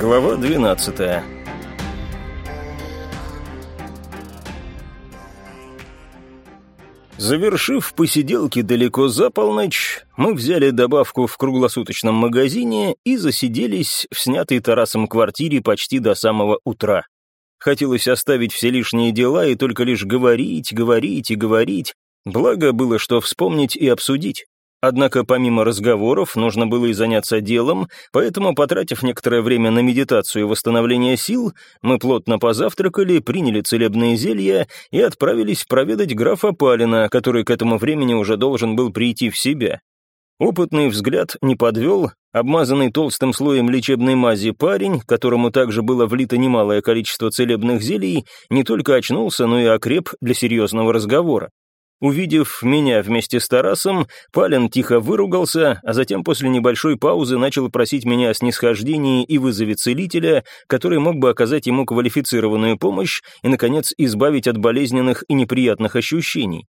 Глава 12 Завершив посиделки далеко за полночь, мы взяли добавку в круглосуточном магазине и засиделись в снятой Тарасом квартире почти до самого утра. Хотелось оставить все лишние дела и только лишь говорить, говорить и говорить, благо было что вспомнить и обсудить. Однако помимо разговоров нужно было и заняться делом, поэтому, потратив некоторое время на медитацию и восстановление сил, мы плотно позавтракали, приняли целебные зелья и отправились проведать графа Палина, который к этому времени уже должен был прийти в себя. Опытный взгляд не подвел, обмазанный толстым слоем лечебной мази парень, которому также было влито немалое количество целебных зелий, не только очнулся, но и окреп для серьезного разговора. Увидев меня вместе с Тарасом, Палин тихо выругался, а затем после небольшой паузы начал просить меня о снисхождении и вызове целителя, который мог бы оказать ему квалифицированную помощь и, наконец, избавить от болезненных и неприятных ощущений.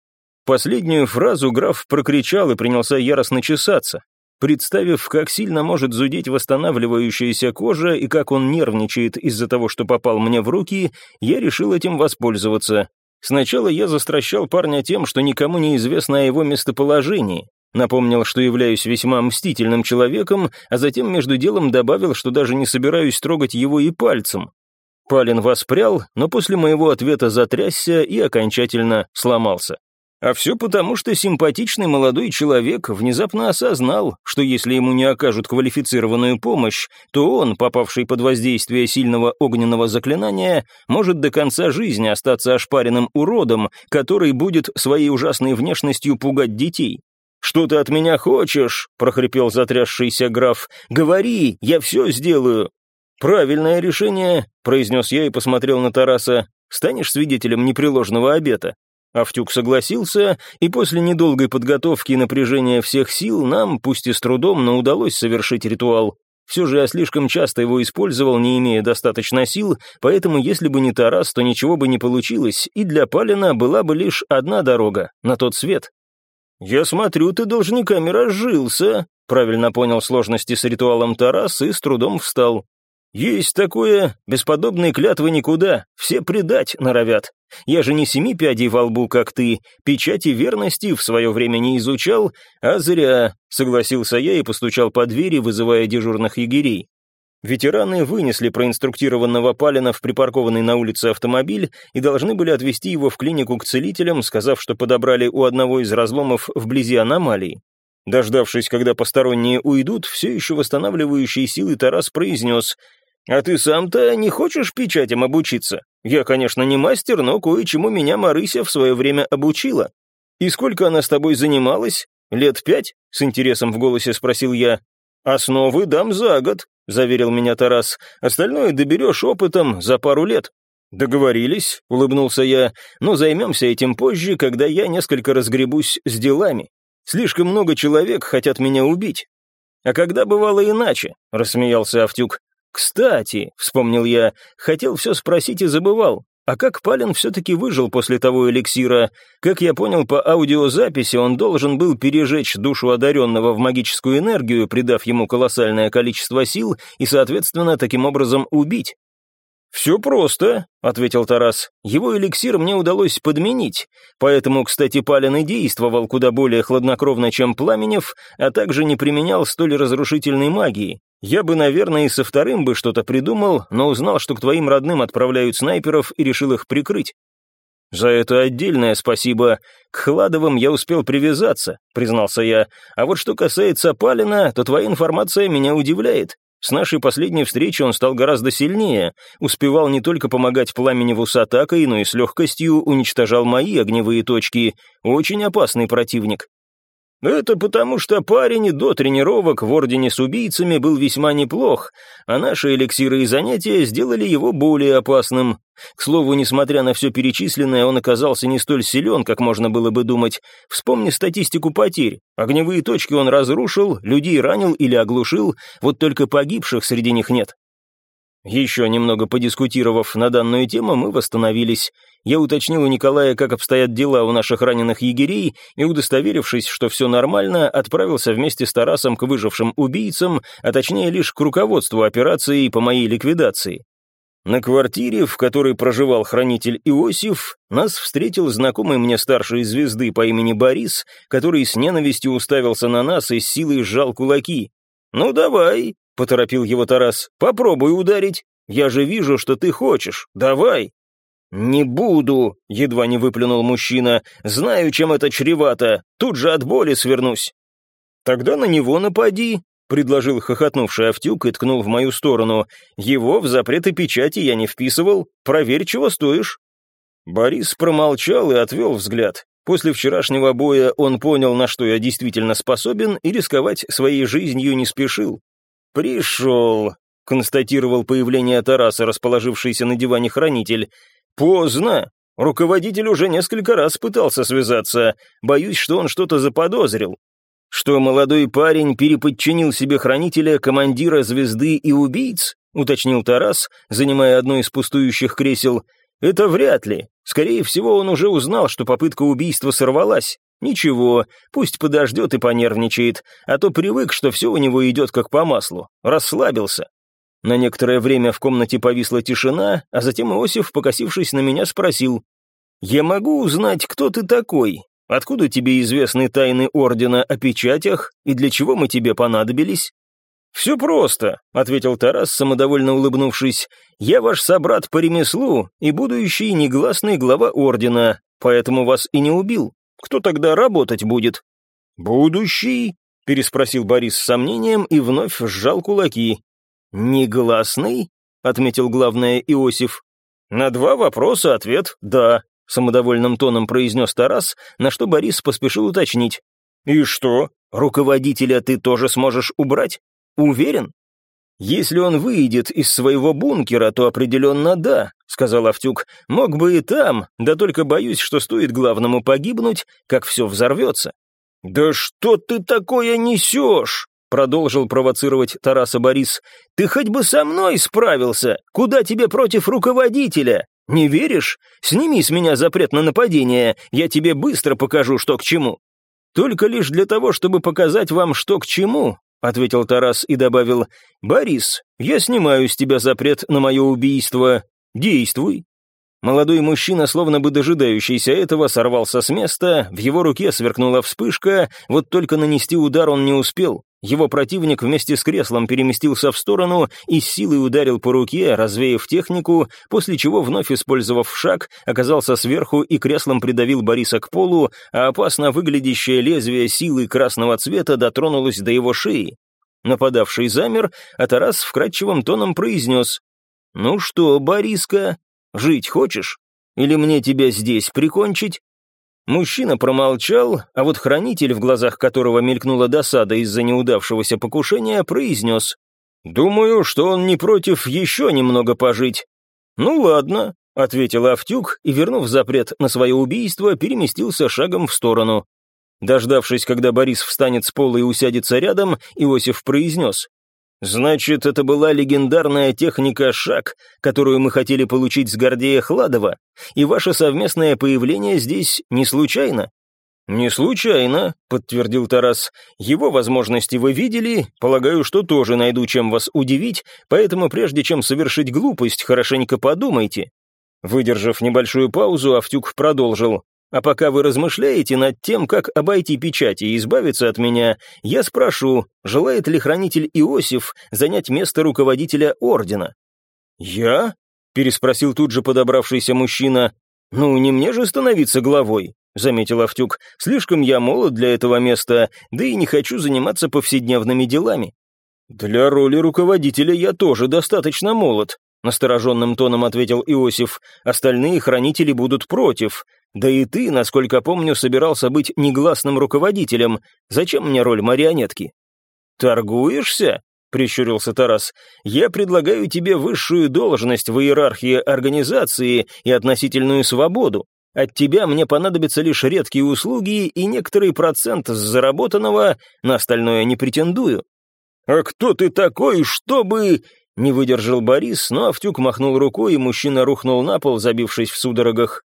Последнюю фразу граф прокричал и принялся яростно чесаться. Представив, как сильно может зудеть восстанавливающаяся кожа и как он нервничает из-за того, что попал мне в руки, я решил этим воспользоваться. Сначала я застращал парня тем, что никому не известно о его местоположении. Напомнил, что являюсь весьма мстительным человеком, а затем между делом добавил, что даже не собираюсь трогать его и пальцем. Палин воспрял, но после моего ответа затрясся и окончательно сломался. А все потому, что симпатичный молодой человек внезапно осознал, что если ему не окажут квалифицированную помощь, то он, попавший под воздействие сильного огненного заклинания, может до конца жизни остаться ошпаренным уродом, который будет своей ужасной внешностью пугать детей. «Что ты от меня хочешь?» — прохрипел затрясшийся граф. «Говори, я все сделаю». «Правильное решение», — произнес я и посмотрел на Тараса. «Станешь свидетелем непреложного обета?» Автюк согласился, и после недолгой подготовки и напряжения всех сил нам, пусть и с трудом, но удалось совершить ритуал. Все же я слишком часто его использовал, не имея достаточно сил, поэтому если бы не Тарас, то ничего бы не получилось, и для Палина была бы лишь одна дорога, на тот свет. «Я смотрю, ты должниками разжился», — правильно понял сложности с ритуалом Тарас и с трудом встал. «Есть такое, бесподобные клятвы никуда, все предать норовят. Я же не семи пядей во лбу, как ты, печати верности в свое время не изучал, а зря», — согласился я и постучал по двери, вызывая дежурных егерей. Ветераны вынесли проинструктированного Палина в припаркованный на улице автомобиль и должны были отвезти его в клинику к целителям, сказав, что подобрали у одного из разломов вблизи аномалии. Дождавшись, когда посторонние уйдут, все еще восстанавливающие силы Тарас произнес «А ты сам-то не хочешь печатям обучиться? Я, конечно, не мастер, но кое-чему меня Марыся в свое время обучила. И сколько она с тобой занималась? Лет пять?» — с интересом в голосе спросил я. «Основы дам за год», — заверил меня Тарас. «Остальное доберешь опытом за пару лет». «Договорились», — улыбнулся я, «но займемся этим позже, когда я несколько разгребусь с делами. Слишком много человек хотят меня убить». «А когда бывало иначе?» — рассмеялся Автюк. «Кстати», — вспомнил я, — хотел все спросить и забывал. А как Палин все-таки выжил после того эликсира? Как я понял по аудиозаписи, он должен был пережечь душу одаренного в магическую энергию, придав ему колоссальное количество сил и, соответственно, таким образом убить. «Все просто», — ответил Тарас. «Его эликсир мне удалось подменить, поэтому, кстати, Палин и действовал куда более хладнокровно, чем Пламенев, а также не применял столь разрушительной магии. Я бы, наверное, и со вторым бы что-то придумал, но узнал, что к твоим родным отправляют снайперов и решил их прикрыть. «За это отдельное спасибо. К Хладовым я успел привязаться», — признался я. «А вот что касается Палина, то твоя информация меня удивляет. С нашей последней встречи он стал гораздо сильнее, успевал не только помогать Пламеневу с атакой, но и с легкостью уничтожал мои огневые точки. Очень опасный противник. Это потому, что парень до тренировок в Ордене с убийцами был весьма неплох, а наши эликсиры и занятия сделали его более опасным. К слову, несмотря на все перечисленное, он оказался не столь силен, как можно было бы думать. Вспомни статистику потерь. Огневые точки он разрушил, людей ранил или оглушил, вот только погибших среди них нет. Еще немного подискутировав на данную тему, мы восстановились. Я уточнил у Николая, как обстоят дела у наших раненых егерей, и, удостоверившись, что все нормально, отправился вместе с Тарасом к выжившим убийцам, а точнее лишь к руководству операции по моей ликвидации. На квартире, в которой проживал хранитель Иосиф, нас встретил знакомый мне старший звезды по имени Борис, который с ненавистью уставился на нас и с силой сжал кулаки. «Ну давай», — поторопил его Тарас, — «попробуй ударить. Я же вижу, что ты хочешь. Давай». «Не буду», — едва не выплюнул мужчина, — «знаю, чем это чревато. Тут же от боли свернусь». «Тогда на него напади», предложил хохотнувший Автюк и ткнул в мою сторону. «Его в запреты печати я не вписывал. Проверь, чего стоишь». Борис промолчал и отвел взгляд. После вчерашнего боя он понял, на что я действительно способен, и рисковать своей жизнью не спешил. «Пришел», — констатировал появление Тараса, расположившийся на диване хранитель. «Поздно. Руководитель уже несколько раз пытался связаться. Боюсь, что он что-то заподозрил что молодой парень переподчинил себе хранителя, командира звезды и убийц, уточнил Тарас, занимая одно из пустующих кресел. Это вряд ли. Скорее всего, он уже узнал, что попытка убийства сорвалась. Ничего, пусть подождет и понервничает, а то привык, что все у него идет как по маслу. Расслабился. На некоторое время в комнате повисла тишина, а затем Иосиф, покосившись на меня, спросил. «Я могу узнать, кто ты такой? Откуда тебе известны тайны Ордена о печатях и для чего мы тебе понадобились?» «Все просто», — ответил Тарас, самодовольно улыбнувшись. «Я ваш собрат по ремеслу и будущий негласный глава Ордена, поэтому вас и не убил. Кто тогда работать будет?» «Будущий?» — переспросил Борис с сомнением и вновь сжал кулаки. «Негласный?» — отметил главное Иосиф. «На два вопроса ответ «да» самодовольным тоном произнес Тарас, на что Борис поспешил уточнить. «И что, руководителя ты тоже сможешь убрать? Уверен?» «Если он выйдет из своего бункера, то определенно да», — сказал Автюк. «Мог бы и там, да только боюсь, что стоит главному погибнуть, как все взорвется». «Да что ты такое несешь?» — продолжил провоцировать Тараса Борис. «Ты хоть бы со мной справился! Куда тебе против руководителя? Не веришь? Сними с меня запрет на нападение, я тебе быстро покажу, что к чему». «Только лишь для того, чтобы показать вам, что к чему», — ответил Тарас и добавил, «Борис, я снимаю с тебя запрет на мое убийство. Действуй». Молодой мужчина, словно бы дожидающийся этого, сорвался с места, в его руке сверкнула вспышка, вот только нанести удар он не успел. Его противник вместе с креслом переместился в сторону и с силой ударил по руке, развеяв технику, после чего, вновь использовав шаг, оказался сверху и креслом придавил Бориса к полу, а опасно выглядящее лезвие силы красного цвета дотронулось до его шеи. Нападавший замер, а Тарас вкрадчивым тоном произнес «Ну что, Бориска, жить хочешь? Или мне тебя здесь прикончить?» Мужчина промолчал, а вот хранитель, в глазах которого мелькнула досада из-за неудавшегося покушения, произнес. «Думаю, что он не против еще немного пожить». «Ну ладно», — ответил Автюк и, вернув запрет на свое убийство, переместился шагом в сторону. Дождавшись, когда Борис встанет с пола и усядется рядом, Иосиф произнес. Значит, это была легендарная техника «Шаг», которую мы хотели получить с Гордея Хладова, и ваше совместное появление здесь не случайно?» «Не случайно», — подтвердил Тарас. «Его возможности вы видели, полагаю, что тоже найду чем вас удивить, поэтому прежде чем совершить глупость, хорошенько подумайте». Выдержав небольшую паузу, Автюк продолжил. А пока вы размышляете над тем, как обойти печати и избавиться от меня, я спрошу, желает ли хранитель Иосиф занять место руководителя ордена?» «Я?» — переспросил тут же подобравшийся мужчина. «Ну, не мне же становиться главой», — заметил Автюк. «Слишком я молод для этого места, да и не хочу заниматься повседневными делами». «Для роли руководителя я тоже достаточно молод», — настороженным тоном ответил Иосиф. «Остальные хранители будут против. Да и ты, насколько помню, собирался быть негласным руководителем. Зачем мне роль марионетки?» «Торгуешься?» — прищурился Тарас. «Я предлагаю тебе высшую должность в иерархии организации и относительную свободу. От тебя мне понадобятся лишь редкие услуги и некоторый процент с заработанного, на остальное не претендую». «А кто ты такой, чтобы...» Не выдержал Борис, но Автюк махнул рукой, и мужчина рухнул на пол, забившись в судорогах.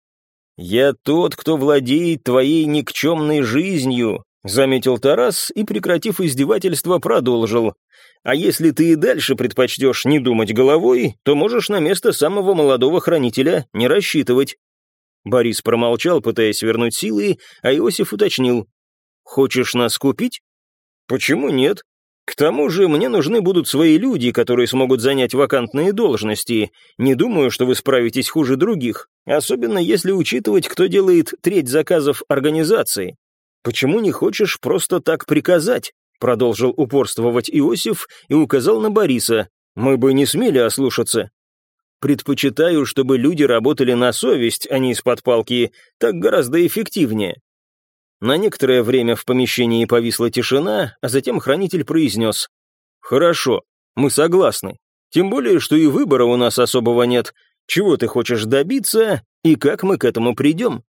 «Я тот, кто владеет твоей никчемной жизнью», — заметил Тарас и, прекратив издевательство, продолжил. «А если ты и дальше предпочтешь не думать головой, то можешь на место самого молодого хранителя не рассчитывать». Борис промолчал, пытаясь вернуть силы, а Иосиф уточнил. «Хочешь нас купить?» «Почему нет? К тому же мне нужны будут свои люди, которые смогут занять вакантные должности. Не думаю, что вы справитесь хуже других, особенно если учитывать, кто делает треть заказов организации. Почему не хочешь просто так приказать? Продолжил упорствовать Иосиф и указал на Бориса. Мы бы не смели ослушаться. Предпочитаю, чтобы люди работали на совесть, а не из-под палки, так гораздо эффективнее. На некоторое время в помещении повисла тишина, а затем хранитель произнес. «Хорошо, мы согласны. Тем более, что и выбора у нас особого нет. Чего ты хочешь добиться и как мы к этому придем?»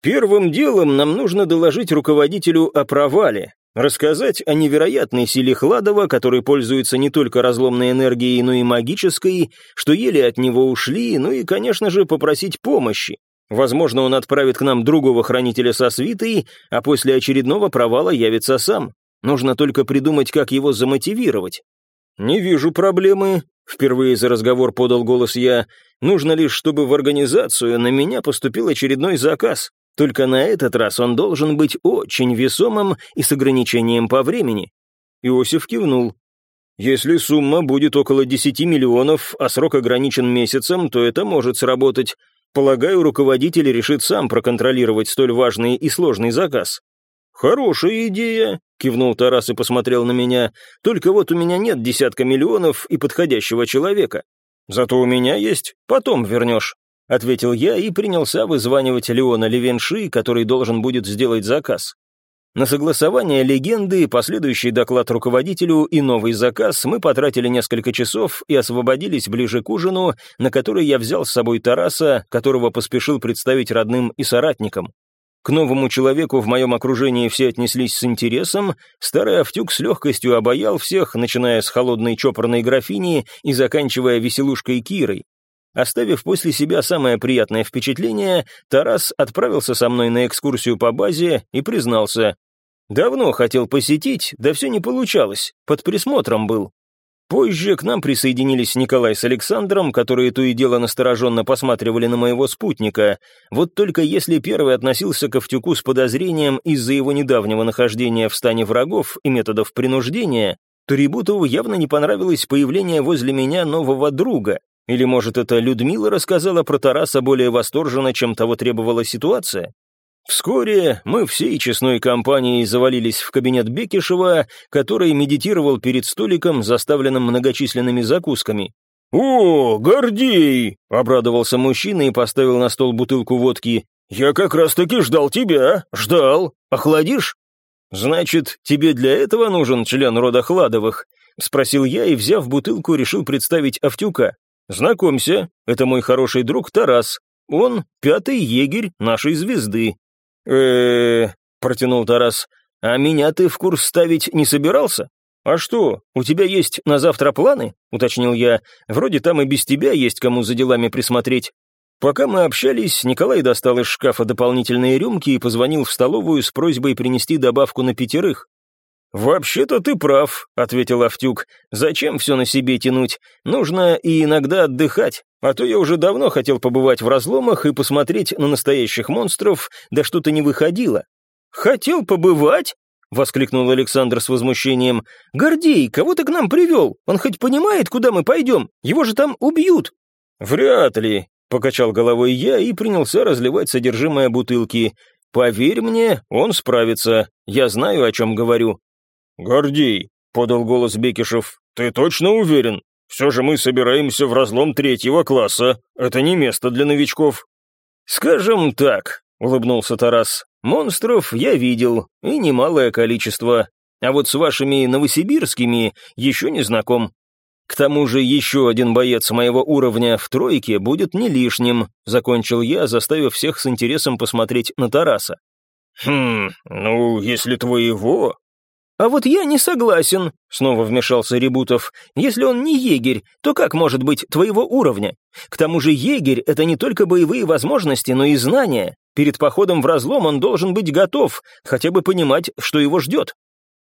«Первым делом нам нужно доложить руководителю о провале, рассказать о невероятной силе Хладова, который пользуется не только разломной энергией, но и магической, что еле от него ушли, ну и, конечно же, попросить помощи. Возможно, он отправит к нам другого хранителя со свитой, а после очередного провала явится сам. Нужно только придумать, как его замотивировать. «Не вижу проблемы», — впервые за разговор подал голос я. «Нужно лишь, чтобы в организацию на меня поступил очередной заказ. Только на этот раз он должен быть очень весомым и с ограничением по времени». Иосиф кивнул. «Если сумма будет около 10 миллионов, а срок ограничен месяцем, то это может сработать. Полагаю, руководитель решит сам проконтролировать столь важный и сложный заказ. «Хорошая идея», — кивнул Тарас и посмотрел на меня. «Только вот у меня нет десятка миллионов и подходящего человека. Зато у меня есть, потом вернешь», — ответил я и принялся вызванивать Леона Левенши, который должен будет сделать заказ. На согласование легенды, последующий доклад руководителю и новый заказ мы потратили несколько часов и освободились ближе к ужину, на который я взял с собой Тараса, которого поспешил представить родным и соратникам. К новому человеку в моем окружении все отнеслись с интересом, старый Автюк с легкостью обаял всех, начиная с холодной чопорной графини и заканчивая веселушкой Кирой. Оставив после себя самое приятное впечатление, Тарас отправился со мной на экскурсию по базе и признался, Давно хотел посетить, да все не получалось, под присмотром был. Позже к нам присоединились Николай с Александром, которые то и дело настороженно посматривали на моего спутника. Вот только если первый относился к Автюку с подозрением из-за его недавнего нахождения в стане врагов и методов принуждения, то Рибутову явно не понравилось появление возле меня нового друга. Или, может, это Людмила рассказала про Тараса более восторженно, чем того требовала ситуация? Вскоре мы всей честной компанией завалились в кабинет Бекишева, который медитировал перед столиком, заставленным многочисленными закусками. «О, Гордей!» — обрадовался мужчина и поставил на стол бутылку водки. «Я как раз-таки ждал тебя, ждал. Охладишь?» «Значит, тебе для этого нужен член рода Хладовых?» — спросил я и, взяв бутылку, решил представить Автюка. «Знакомься, это мой хороший друг Тарас. Он пятый егерь нашей звезды э протянул Тарас. «А меня ты в курс ставить не собирался?» «А что, у тебя есть на завтра планы?» — уточнил я. «Вроде там и без тебя есть кому за делами присмотреть». Пока мы общались, Николай достал из шкафа дополнительные рюмки и позвонил в столовую с просьбой принести добавку на пятерых. «Вообще-то ты прав», — ответил Автюк. «Зачем все на себе тянуть? Нужно и иногда отдыхать. А то я уже давно хотел побывать в разломах и посмотреть на настоящих монстров, да что-то не выходило». «Хотел побывать?» — воскликнул Александр с возмущением. «Гордей, кого ты к нам привел? Он хоть понимает, куда мы пойдем? Его же там убьют!» «Вряд ли», — покачал головой я и принялся разливать содержимое бутылки. «Поверь мне, он справится. Я знаю, о чем говорю. «Гордей», — подал голос Бекишев, — «ты точно уверен? Все же мы собираемся в разлом третьего класса. Это не место для новичков». «Скажем так», — улыбнулся Тарас, — «монстров я видел, и немалое количество. А вот с вашими новосибирскими еще не знаком. К тому же еще один боец моего уровня в тройке будет не лишним», — закончил я, заставив всех с интересом посмотреть на Тараса. «Хм, ну, если твоего, «А вот я не согласен», — снова вмешался Ребутов. «Если он не егерь, то как может быть твоего уровня? К тому же егерь — это не только боевые возможности, но и знания. Перед походом в разлом он должен быть готов, хотя бы понимать, что его ждет».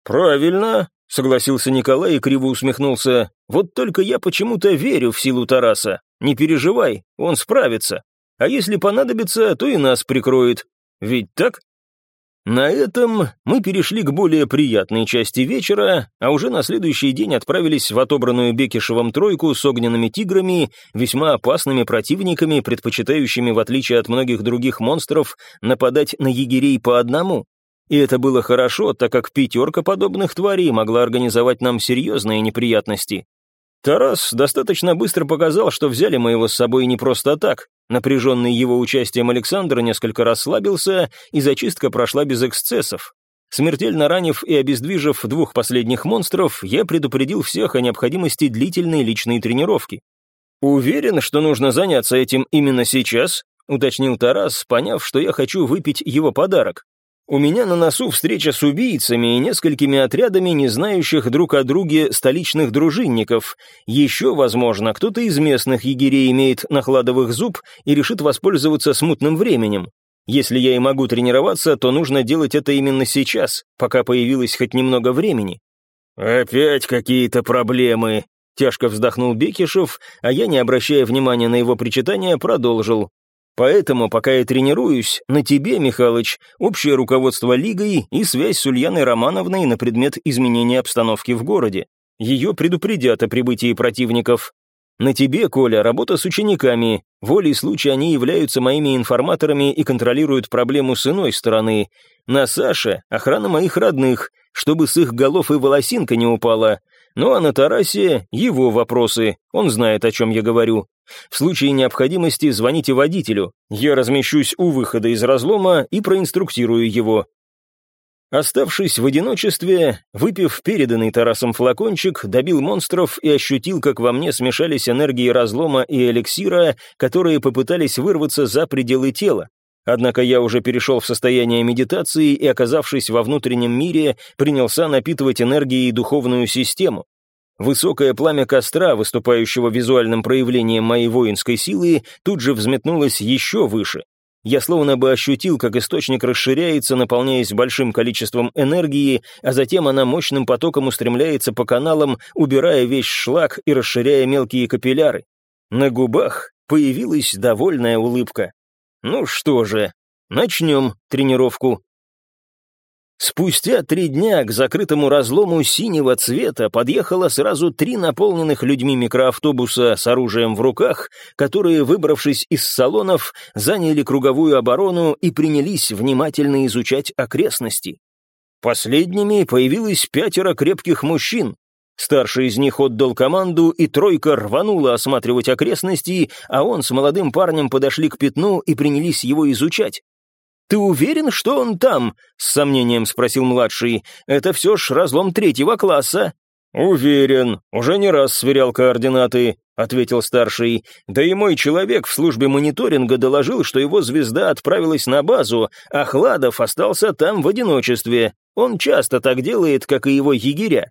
«Правильно», — согласился Николай и криво усмехнулся. «Вот только я почему-то верю в силу Тараса. Не переживай, он справится. А если понадобится, то и нас прикроет. Ведь так?» На этом мы перешли к более приятной части вечера, а уже на следующий день отправились в отобранную Бекишевым тройку с огненными тиграми, весьма опасными противниками, предпочитающими, в отличие от многих других монстров, нападать на егерей по одному. И это было хорошо, так как пятерка подобных тварей могла организовать нам серьезные неприятности. Тарас достаточно быстро показал, что взяли мы его с собой не просто так. Напряженный его участием Александр несколько расслабился, и зачистка прошла без эксцессов. Смертельно ранив и обездвижив двух последних монстров, я предупредил всех о необходимости длительной личной тренировки. «Уверен, что нужно заняться этим именно сейчас?» — уточнил Тарас, поняв, что я хочу выпить его подарок. У меня на носу встреча с убийцами и несколькими отрядами, не знающих друг о друге столичных дружинников. Еще, возможно, кто-то из местных егерей имеет нахладовых зуб и решит воспользоваться смутным временем. Если я и могу тренироваться, то нужно делать это именно сейчас, пока появилось хоть немного времени. «Опять какие-то проблемы», — тяжко вздохнул Бекишев, а я, не обращая внимания на его причитания, продолжил. Поэтому, пока я тренируюсь, на тебе, Михалыч, общее руководство лигой и связь с Ульяной Романовной на предмет изменения обстановки в городе. Ее предупредят о прибытии противников. На тебе, Коля, работа с учениками. Волей случая они являются моими информаторами и контролируют проблему с иной стороны. На Саше — охрана моих родных, чтобы с их голов и волосинка не упала. Ну а на Тарасе — его вопросы, он знает, о чем я говорю. В случае необходимости звоните водителю. Я размещусь у выхода из разлома и проинструктирую его. Оставшись в одиночестве, выпив переданный Тарасом флакончик, добил монстров и ощутил, как во мне смешались энергии разлома и эликсира, которые попытались вырваться за пределы тела. Однако я уже перешел в состояние медитации и, оказавшись во внутреннем мире, принялся напитывать энергией духовную систему. Высокое пламя костра, выступающего визуальным проявлением моей воинской силы, тут же взметнулось еще выше. Я словно бы ощутил, как источник расширяется, наполняясь большим количеством энергии, а затем она мощным потоком устремляется по каналам, убирая весь шлак и расширяя мелкие капилляры. На губах появилась довольная улыбка. Ну что же, начнем тренировку. Спустя три дня к закрытому разлому синего цвета подъехало сразу три наполненных людьми микроавтобуса с оружием в руках, которые, выбравшись из салонов, заняли круговую оборону и принялись внимательно изучать окрестности. Последними появилось пятеро крепких мужчин. Старший из них отдал команду, и тройка рванула осматривать окрестности, а он с молодым парнем подошли к пятну и принялись его изучать. «Ты уверен, что он там?» — с сомнением спросил младший. «Это все ж разлом третьего класса». «Уверен, уже не раз сверял координаты», — ответил старший. «Да и мой человек в службе мониторинга доложил, что его звезда отправилась на базу, а Хладов остался там в одиночестве. Он часто так делает, как и его егеря».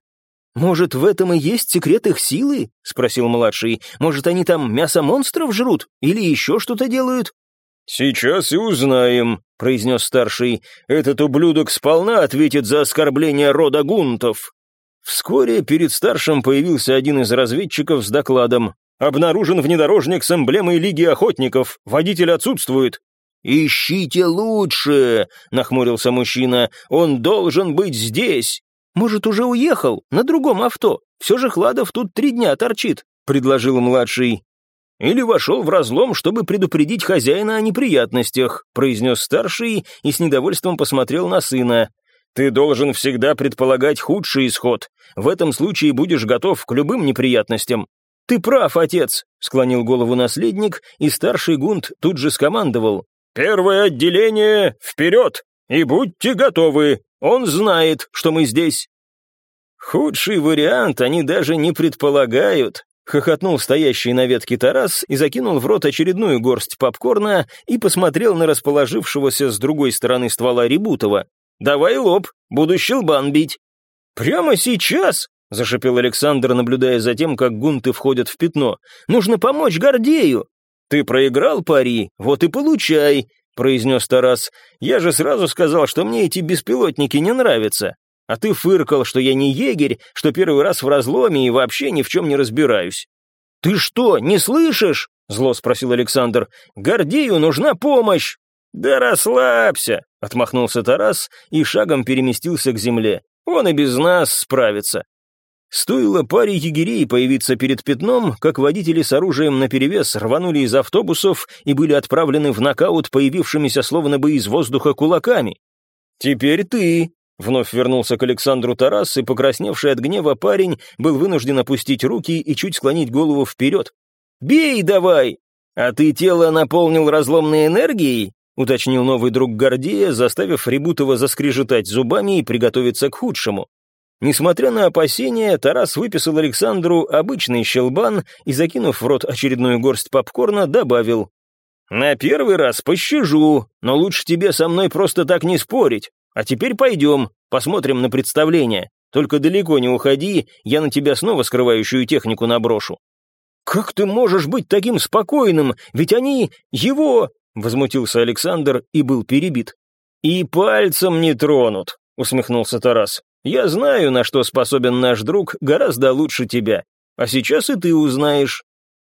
«Может, в этом и есть секрет их силы?» — спросил младший. «Может, они там мясо монстров жрут? Или еще что-то делают?» «Сейчас и узнаем», — произнес старший. «Этот ублюдок сполна ответит за оскорбление рода гунтов». Вскоре перед старшим появился один из разведчиков с докладом. «Обнаружен внедорожник с эмблемой Лиги Охотников. Водитель отсутствует». «Ищите лучше», — нахмурился мужчина. «Он должен быть здесь». «Может, уже уехал? На другом авто? Все же Хладов тут три дня торчит», — предложил младший. «Или вошел в разлом, чтобы предупредить хозяина о неприятностях», произнес старший и с недовольством посмотрел на сына. «Ты должен всегда предполагать худший исход. В этом случае будешь готов к любым неприятностям». «Ты прав, отец», — склонил голову наследник, и старший гунт тут же скомандовал. «Первое отделение вперед! И будьте готовы! Он знает, что мы здесь». Худший вариант они даже не предполагают, Хохотнул стоящий на ветке Тарас и закинул в рот очередную горсть попкорна и посмотрел на расположившегося с другой стороны ствола Ребутова. «Давай лоб, буду щелбан бить». «Прямо сейчас?» — зашипел Александр, наблюдая за тем, как гунты входят в пятно. «Нужно помочь Гордею!» «Ты проиграл пари, вот и получай», — произнес Тарас. «Я же сразу сказал, что мне эти беспилотники не нравятся. А ты фыркал, что я не егерь, что первый раз в разломе и вообще ни в чем не разбираюсь». «Ты что, не слышишь?» — зло спросил Александр. «Гордею нужна помощь!» «Да расслабься!» — отмахнулся Тарас и шагом переместился к земле. «Он и без нас справится». Стоило паре егерей появиться перед пятном, как водители с оружием наперевес рванули из автобусов и были отправлены в нокаут появившимися словно бы из воздуха кулаками. «Теперь ты», Вновь вернулся к Александру Тарас, и покрасневший от гнева парень был вынужден опустить руки и чуть склонить голову вперед. «Бей давай!» «А ты тело наполнил разломной энергией?» — уточнил новый друг Гордея, заставив Ребутова заскрежетать зубами и приготовиться к худшему. Несмотря на опасения, Тарас выписал Александру обычный щелбан и, закинув в рот очередную горсть попкорна, добавил. «На первый раз пощажу, но лучше тебе со мной просто так не спорить. А теперь пойдем, посмотрим на представление. Только далеко не уходи, я на тебя снова скрывающую технику наброшу». «Как ты можешь быть таким спокойным? Ведь они... его...» — возмутился Александр и был перебит. «И пальцем не тронут», — усмехнулся Тарас. «Я знаю, на что способен наш друг гораздо лучше тебя. А сейчас и ты узнаешь».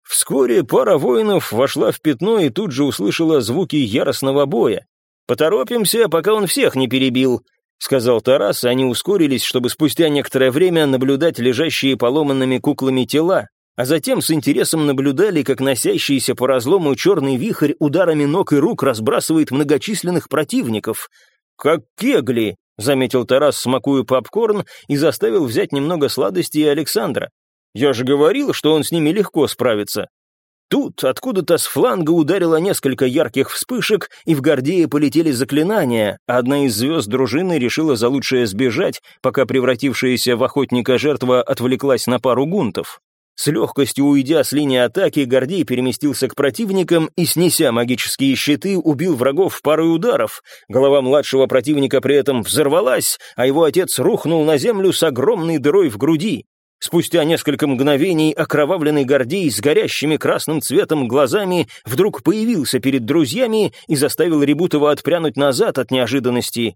Вскоре пара воинов вошла в пятно и тут же услышала звуки яростного боя. «Поторопимся, пока он всех не перебил», — сказал Тарас, и они ускорились, чтобы спустя некоторое время наблюдать лежащие поломанными куклами тела, а затем с интересом наблюдали, как носящийся по разлому черный вихрь ударами ног и рук разбрасывает многочисленных противников. «Как кегли», — заметил Тарас, смакуя попкорн, и заставил взять немного сладостей Александра. «Я же говорил, что он с ними легко справится». Тут откуда-то с фланга ударило несколько ярких вспышек, и в Гордее полетели заклинания, одна из звезд дружины решила за лучшее сбежать, пока превратившаяся в охотника жертва отвлеклась на пару гунтов. С легкостью уйдя с линии атаки, Гордей переместился к противникам и, снеся магические щиты, убил врагов парой ударов. Голова младшего противника при этом взорвалась, а его отец рухнул на землю с огромной дырой в груди. Спустя несколько мгновений окровавленный Гордей с горящими красным цветом глазами вдруг появился перед друзьями и заставил Ребутова отпрянуть назад от неожиданности.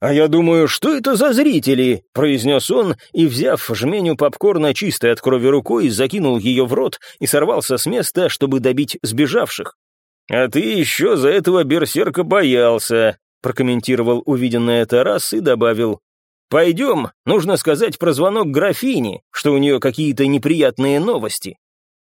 «А я думаю, что это за зрители?» — произнес он, и, взяв жменю попкорна чистой от крови рукой, закинул ее в рот и сорвался с места, чтобы добить сбежавших. «А ты еще за этого берсерка боялся», — прокомментировал увиденное Тарас и добавил. «Пойдем, нужно сказать про звонок графине, что у нее какие-то неприятные новости».